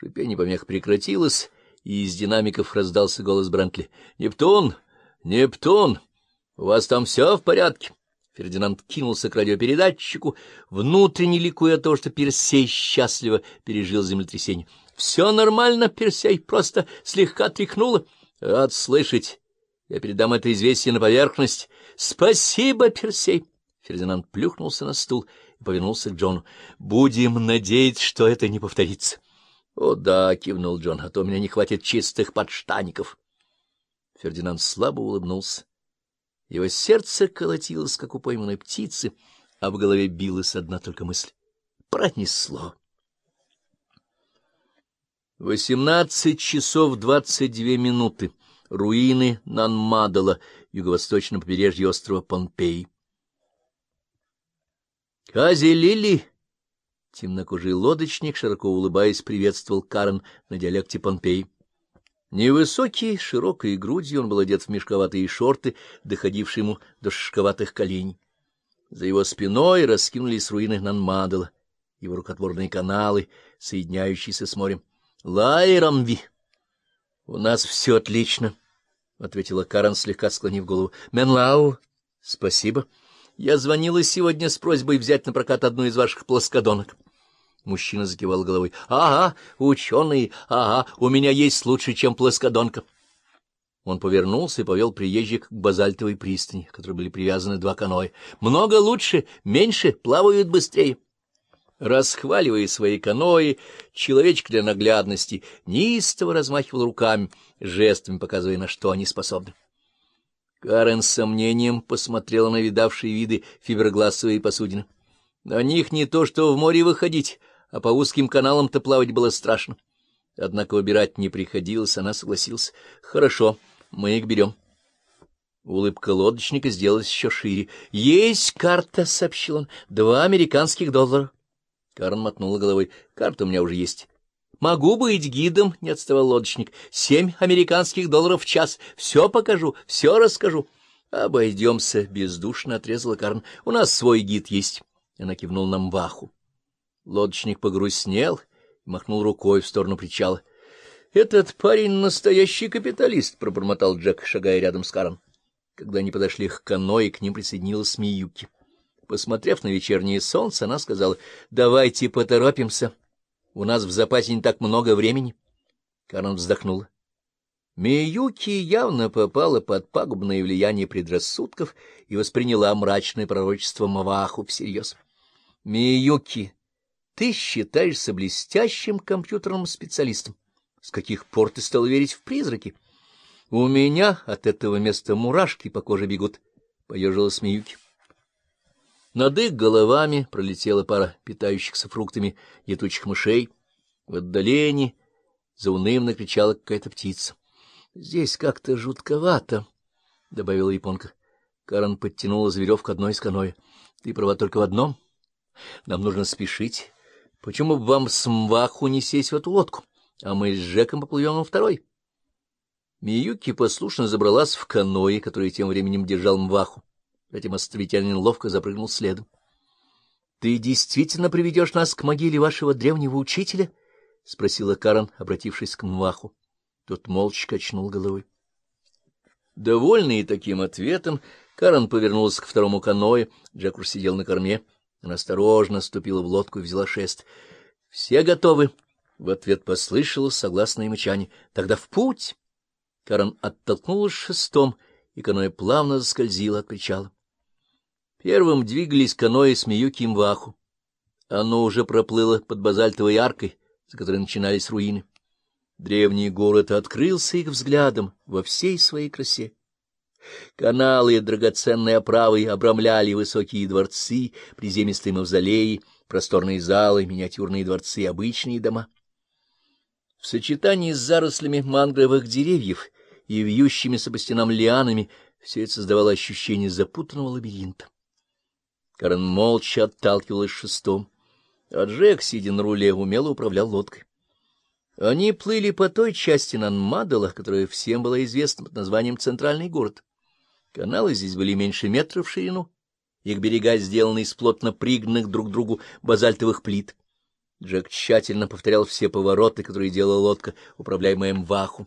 Шипение помех прекратилось, и из динамиков раздался голос Брентли. — Нептун! Нептун! У вас там все в порядке? Фердинанд кинулся к радиопередатчику, внутренне ликуя того, что Персей счастливо пережил землетрясение. — Все нормально, Персей, просто слегка тряхнуло. — Рад слышать. Я передам это известие на поверхность. — Спасибо, Персей. Фердинанд плюхнулся на стул и повернулся к Джону. — Будем надеяться, что это не повторится. — О да, — кивнул Джон, — а то у меня не хватит чистых подштаников. Фердинанд слабо улыбнулся. Его сердце колотилось, как у пойманной птицы, а в голове билась одна только мысль. Пронесло. Восемнадцать часов двадцать две минуты. Руины Нанмадала, юго-восточном побережье острова Помпей. «Кази Лили!» Темнокожий лодочник, широко улыбаясь, приветствовал Карен на диалекте Помпей. Невысокий, широкой грудью он был одет в мешковатые шорты, доходившие ему до шишковатых коленей. За его спиной раскинулись руины Нанмадала, его рукотворные каналы, соединяющиеся с морем. — Лайрамви! — У нас все отлично, — ответила Карен, слегка склонив голову. — Менлау! — Спасибо. Я звонила сегодня с просьбой взять на прокат одну из ваших плоскодонок. — Мужчина закивал головой. — Ага, ученые, ага, у меня есть лучше, чем плоскодонка. Он повернулся и повел приезжих к базальтовой пристани, к которой были привязаны два каноэ. — Много лучше, меньше, плавают быстрее. Расхваливая свои каноэ, человечек для наглядности неистово размахивал руками, жестами показывая, на что они способны. Карен с сомнением посмотрела на видавшие виды фиброгласовые посудины. На них не то что в море выходить, а по узким каналам-то плавать было страшно. Однако выбирать не приходилось, она согласилась. — Хорошо, мы их берем. Улыбка лодочника сделалась еще шире. — Есть карта, — сообщил он, — два американских доллара. Карн мотнула головой. — Карта у меня уже есть. — Могу быть гидом, — не отставал лодочник. — Семь американских долларов в час. Все покажу, все расскажу. — Обойдемся, — бездушно отрезала Карн. — У нас свой гид есть. Она кивнула на Мваху. Лодочник погрустнел и махнул рукой в сторону причала. — Этот парень настоящий капиталист, — пробормотал Джек, шагая рядом с Каром. Когда они подошли к каноэ, к ним присоединилась Миюки. Посмотрев на вечернее солнце, она сказала, — Давайте поторопимся. У нас в запасе не так много времени. Карен вздохнула. Миюки явно попала под пагубное влияние предрассудков и восприняла мрачное пророчество Маваху всерьез. — Миюки, ты считаешься блестящим компьютерным специалистом. С каких пор ты стал верить в призраки? У меня от этого места мурашки по коже бегут, — поежилась Миюки. Над их головами пролетела пара питающихся фруктами летучих мышей. В отдалении заунывно кричала какая-то птица. — Здесь как-то жутковато, — добавила японка. Карен подтянула за веревку одной из каноэ. — Ты права только в одном. Нам нужно спешить. Почему бы вам с Мваху не сесть в эту лодку, а мы с Жеком поплывем на второй? Миюки послушно забралась в каноэ, которое тем временем держал Мваху. Затем островитянин ловко запрыгнул следом. — Ты действительно приведешь нас к могиле вашего древнего учителя? — спросила Карен, обратившись к Мваху. Тот молча качнул головой. Довольный таким ответом, Карен повернулась к второму каноэ, Джек уж сидел на корме. Она осторожно ступила в лодку и взяла шест. — Все готовы? — в ответ послышалось согласное мычание. — Тогда в путь! Карен оттолкнулась шестом, и каноэ плавно заскользило от причала. Первым двигались каноэ с Миюки Мваху. Оно уже проплыло под базальтовой аркой, за которой начинались руины. Древний город открылся их взглядом во всей своей красе. Каналы и драгоценные оправы обрамляли высокие дворцы, приземистые мавзолеи, просторные залы, миниатюрные дворцы обычные дома. В сочетании с зарослями мангровых деревьев и вьющимися по стенам лианами все это создавало ощущение запутанного лабиринта. Карен молча отталкивалась шестом, а Джек, сидя на руле, умело управлял лодкой. Они плыли по той части Нанмадала, которая всем была известна под названием «Центральный город». Каналы здесь были меньше метра в ширину, их берега сделаны из плотно пригнанных друг к другу базальтовых плит. Джек тщательно повторял все повороты, которые делала лодка, управляемая Мваху.